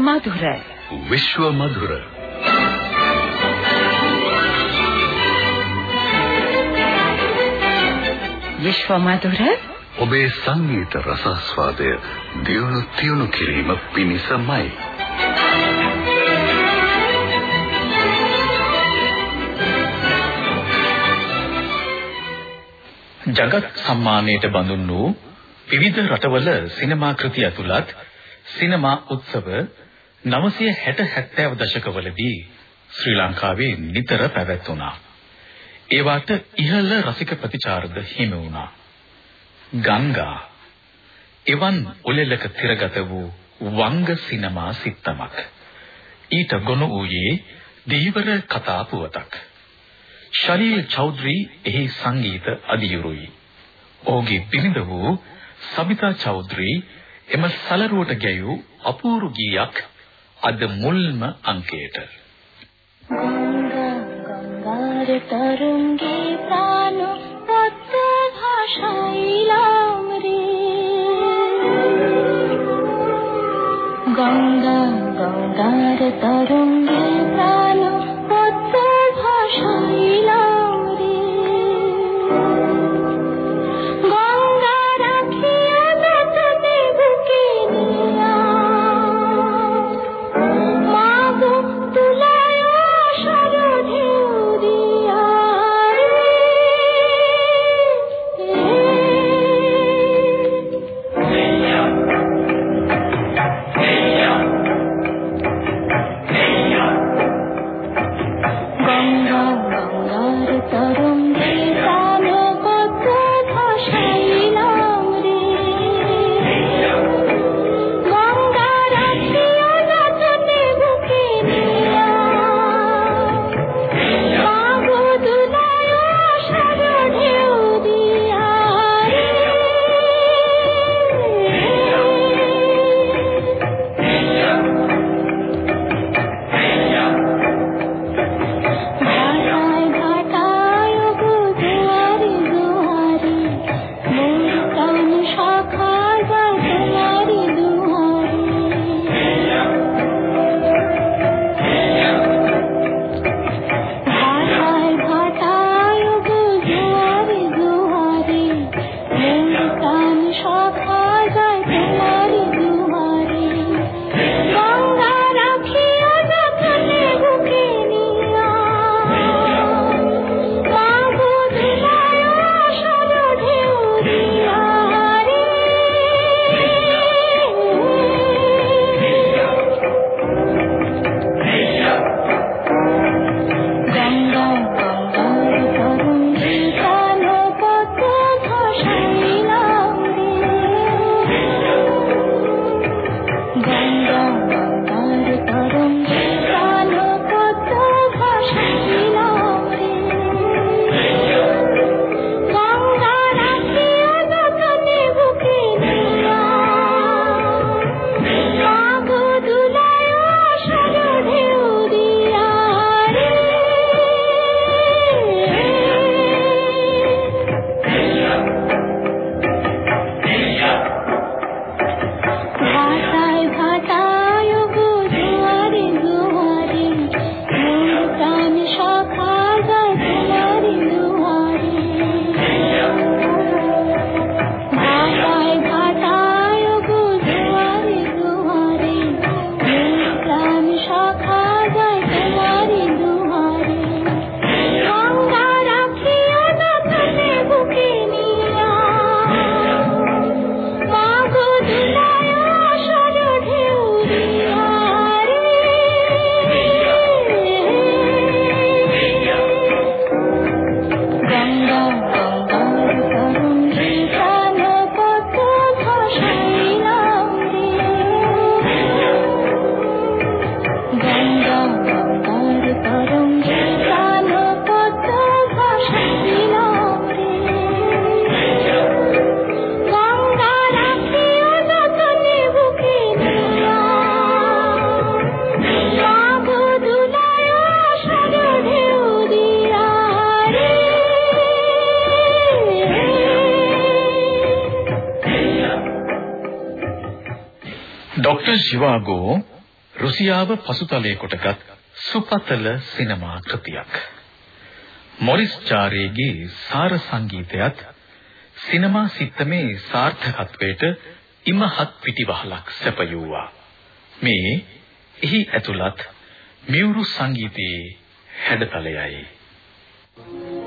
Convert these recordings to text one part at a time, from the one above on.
මధుර විශ්ව මధుර විශ්ව මధుර ඔබේ සංගීත රසස්වාදය දියුණු තියුණු කිරීම පිණිසමයි ජගත් සම්මානයට බඳුන් වූ විවිධ රටවල සිනමා කෘති ඇතුළත් සිනමා උත්සව 960 70 දශකවලදී ශ්‍රී ලංකාවේ නිතර පැවැත්වුණා. ඒවට ඉහළ රසික ප්‍රතිචාරද හිමි වුණා. ගංගා එවන් ඔලෙලක තිරගත වූ වංග සිනමා සිත්තමක්. ඊට ගොනු වූයේ දීවර කතා පුවතක්. ශරීල් චෞධරි එහි සංගීත අධියුරුයි. ඔහුගේ බිරිඳ වූ සබිතා චෞධරි එම සලරුවට ගැයූ අපූර්ව ගීයක් අද මුල්ම අංකයට. गंगा गंगार तरंगे प्राण पद्म भाषाइलाम रे गंगा गंगार तरंगे ශිවාගෝ රුසියාව පසුතලයේ කොටගත් සුපතල සිනමා කෘතියක්. මොරිස් චාරේගේ සාර සංගීතයත් සිනමා සිත්තමේ සාර්ථකත්වයට ඉමහත් පිටිවහලක් සැපයුවා. මේ එහි ඇතුළත් මියුරු සංගීතයේ හැඩතලයයි. Thank you.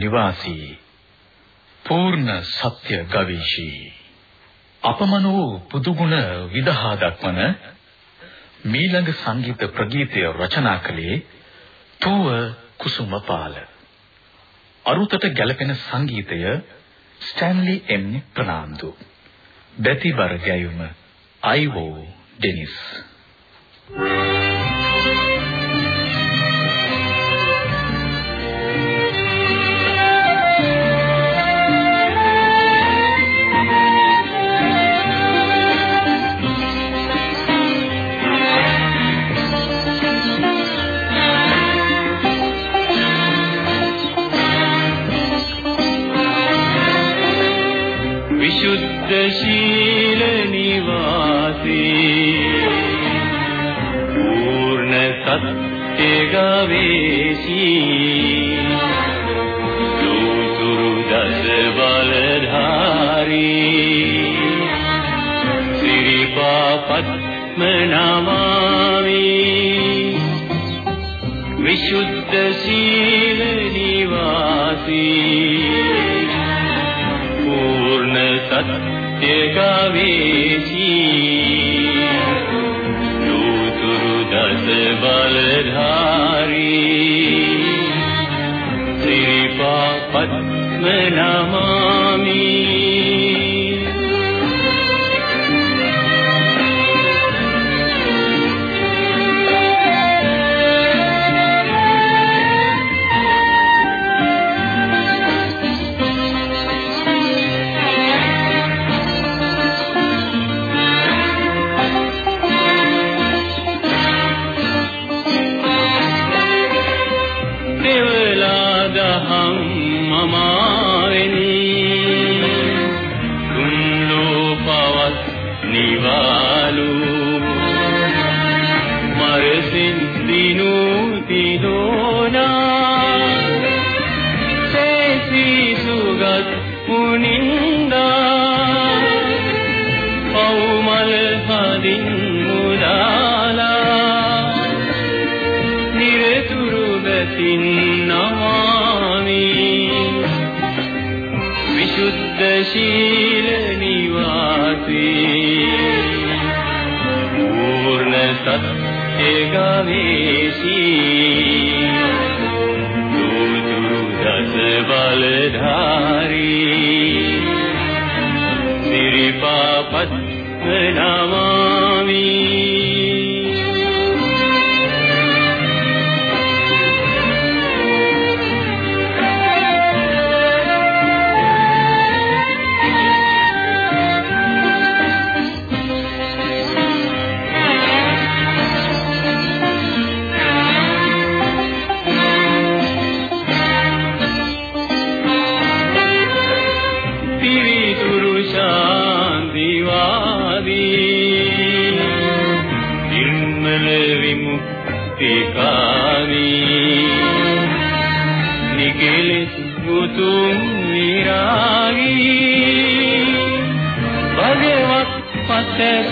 නිවාසී පූර්ණ සත්‍ය ගවේෂී අපමණ වූ පුදුගුණ විදහා දක්වන මීළඟ සංගීත ප්‍රගීතය රචනා කළේ තුව කුසුමපාල අරුතට ගැලපෙන සංගීතය ස්ටැන්ලි එම් ප්‍රනාන්දු බැතිබර ගැයුම අයිවෝ ඩෙනිස් Thank you. විසුද්ධ සීල නිවාසී. පූර්ණ සත්‍ය දස බලධාරී සිරිපා පද්ම විසුද්ධ ශීල නිවාසී පූර්ණ සත්‍ය ගවේෂී දුදුරු දස බලධාරී පිරිතුරු ශාන්තිවාදී නිර්මල විමුක්තිකාමී නිකලෙස් මුතුන් විරාගී භගවත් පතස්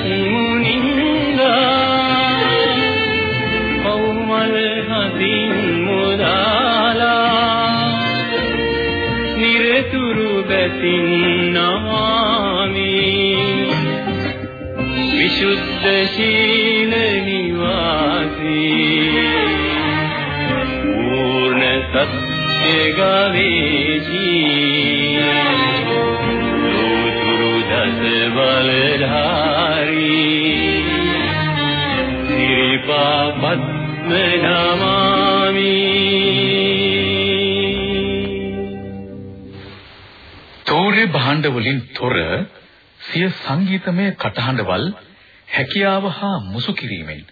නිරතුරු බැතින් නමාමි විසුද්ධ ශීල නිවාසී. පූර්ණ සත්‍ය ගවේෂී. ලෝතුරු දස බලධාරී. සිරිපා පද්ම නමාමි භාණ්ඩ වලින් තොර සිය සංගීතමය කටහඬවල් හැකියාව හා මුසු කිරීමෙන්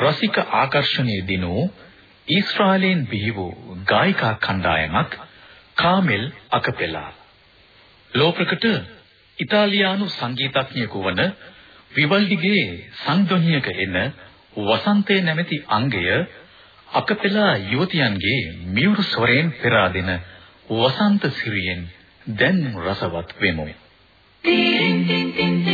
රසික ආකර්ෂණයේ දිනූ ඊශ්‍රායලයෙන් බිහි වූ ගායිකා කණ්ඩායමක් කාමෙල් අකපෙලා. ලෝප්‍රකට ඉතාලියානු සංගීතඥයෙකු වන විවල්ඩිගේ සංධ්වනියක එන වසන්තේ නැමැති අංගය අකපෙලා යුවතියන්ගේ මියුරු ස්වරයෙන් පෙරා දෙන වසන්ත සිරියෙන් දැන් රසවත් වෙමු. Thank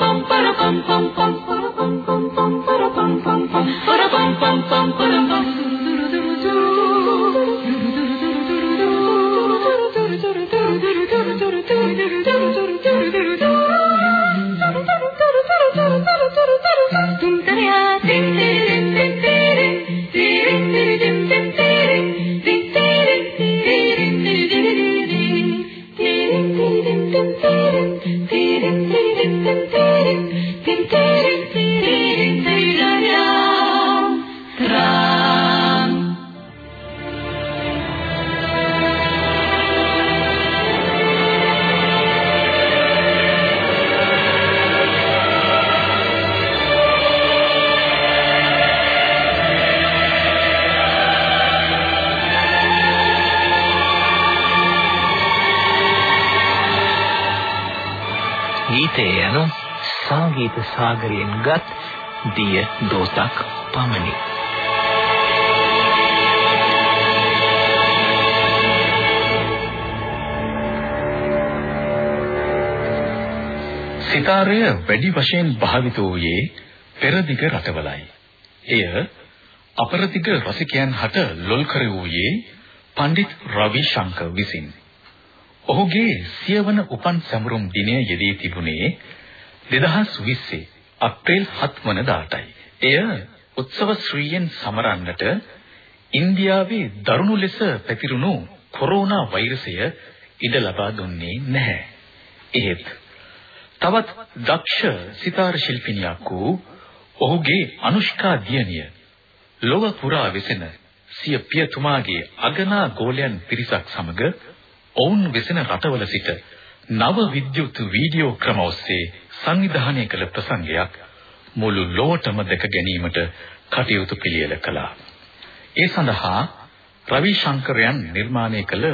pam para pam pam pam para pam pam pam para pam pam pam para pam pam pam යනු සංගීත සාගරයෙන් ගත් දිය දෝතක් පමණි. සිතාරය වැඩි වශයෙන් භාවිත වූයේ පෙරදිග රටවලයි. එය අපරදිග රසිකයන් හට ලොල් කර වූයේ පඬිත් රවි ශංකර් විසින්. ඔහුගේ සියවන උපන් සැමරුම් දිනය යෙදී තිබුණේ 2020 අප්‍රේල් 7 වනදාටයි. එය උත්සව ශ්‍රීයෙන් සමරන්නට ඉන්දියාවේ දරුණු ලෙස පැතිරුණු කොරෝනා වෛරසය ඉඩ ලබා දුන්නේ නැහැ. එහෙත් තවත් දක්ෂ සිතාර ශිල්පිනියක් වූ ඔහුගේ අනුෂ්කා දියණිය ලොව පුරා වෙසෙන සිය පියතුමාගේ අගනා ගෝලයන් පිරිසක් සමග ඔවුන් වෙසෙන රටවල සිට නව විද්‍යුත් වීඩියෝ ක්‍රම ඔස්සේ සංවිධානය කළ ප්‍රසංගයක් මුළු ලොවටම දැක ගැනීමට කටයුතු පිළියෙල කළා. ඒ සඳහා රවි ශංකරයන් නිර්මාණය කළ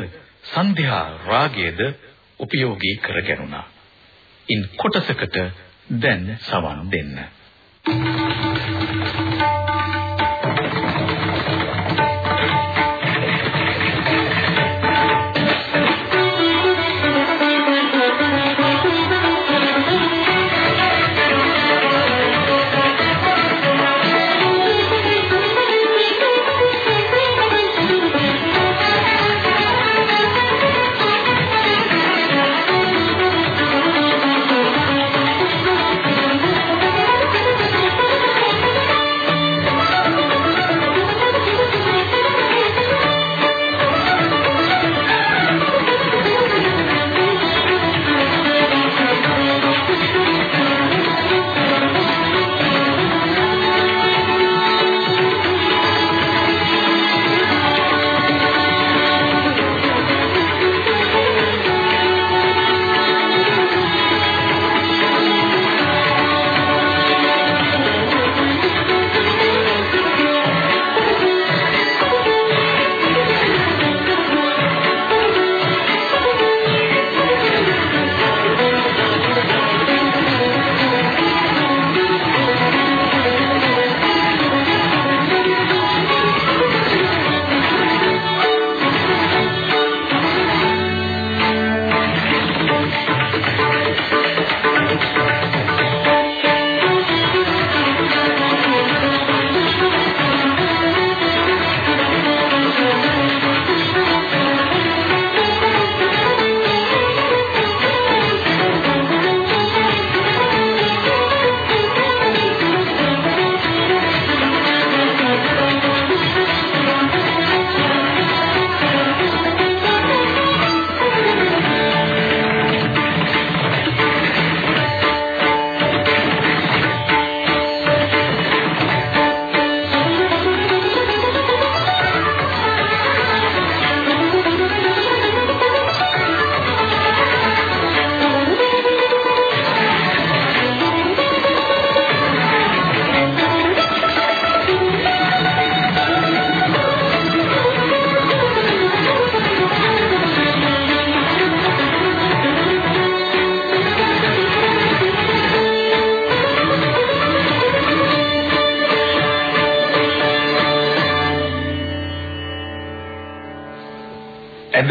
සන්ධ්‍යා රාගයේද උපයෝගී කරගැනුණා. ඉන් කොටසකට දැන් සවන් දෙන්න. ඇද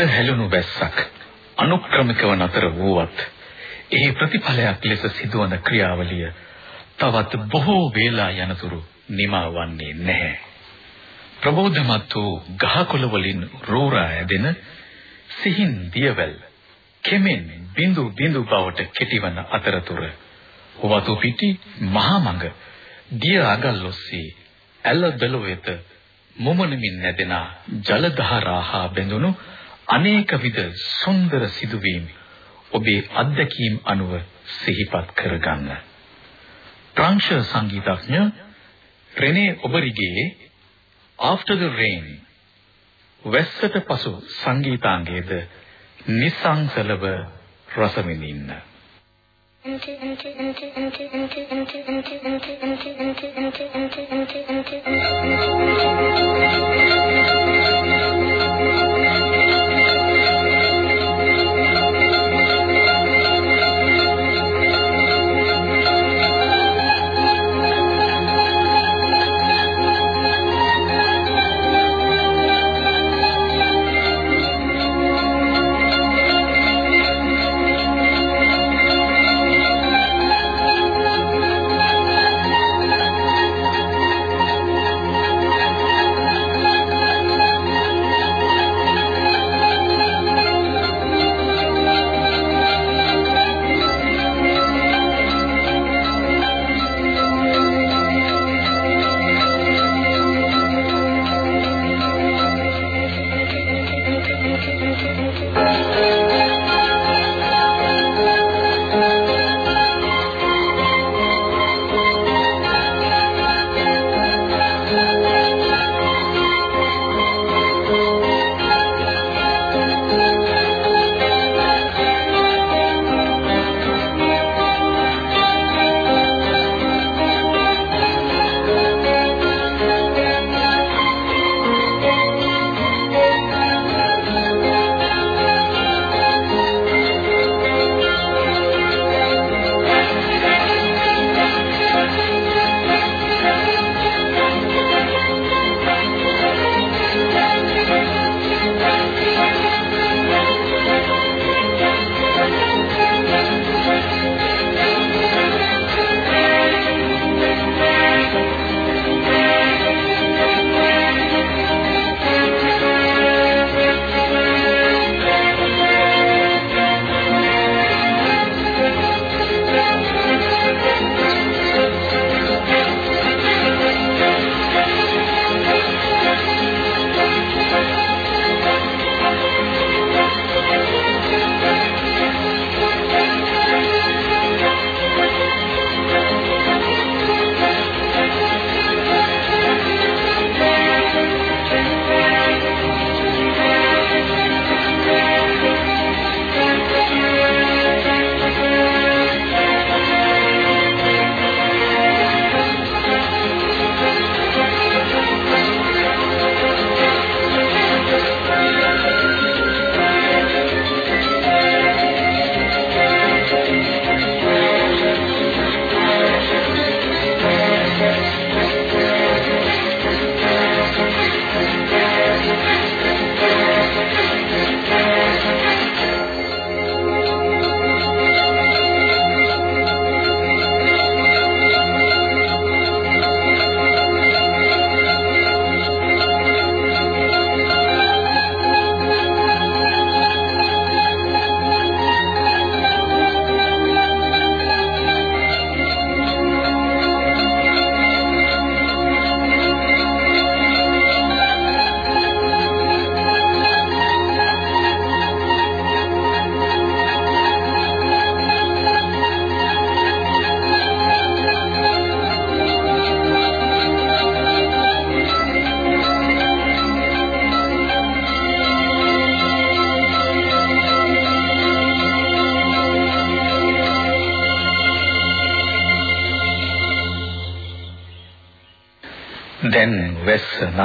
හැලුණු වැස්සක් අනුක්‍රමිකව නතර වූවත් එහි ප්‍රතිඵලයක් ලෙස සිදුවන ක්‍රියාවලිය තවත් බොහෝ වේලා යනතුරු නිමා වන්නේ නැහැ. ප්‍රබෝධමත් වූ ගහකොළ වලින් රෝරා ඇදෙන සිහින් දියවැල් කෙමෙන් බිඳු බිඳු බවට කෙටිවන අතරතුර වතු පිටි මහා මඟ දිය අගල් ඔස්සේ ඇල බැලුව වෙත මුමනමින් නැදෙන ජල දහරා හා බැඳුණු අනේක විද සුන්දර සිදුවීම් ඔබේ අත්දැකීම් අනුව සිහිපත් කරගන්න. ප්‍රංශ සංගීතඥ රෙනේ ඔබරිගේ After the Rain වැස්සට පසු සංගීතාංගයේද නිසංසලව රස විඳින්න. දැන්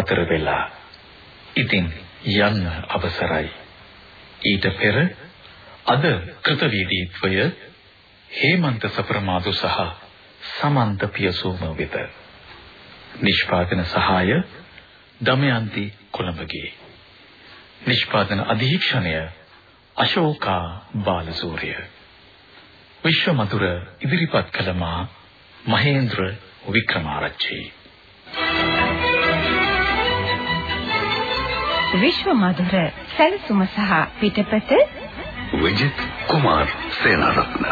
නතර වෙලා. ඉතින් යන්න අවසරයි. ඊට පෙර අද කෘතවේදීත්වය හේමන්ත සප්‍රමාදු සහ සමන්ත පියසෝම වෙත. නිෂ්පාදන සහාය දමයන්ති කොළඹගේ. නිෂ්පාදන අධීක්ෂණය අශෝකා බාලසූරිය. විශ්වමధుර ඉදිරිපත් කළ මා මහේන්ද්‍ර වික්‍රමාරච්චි. විශ්වමధుර සැලසුම සහ පිටපත විජිත් කුමාර් සේනාරත්න.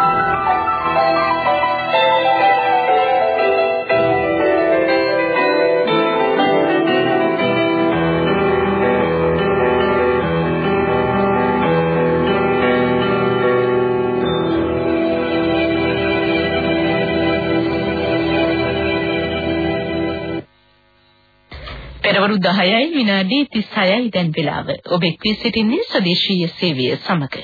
පෙරවරු 10යි විනාඩි 36යි දැන් වෙලාව. ඔබ එක්වී සිටින්නේ ස්වදේශීය සේවය සමග.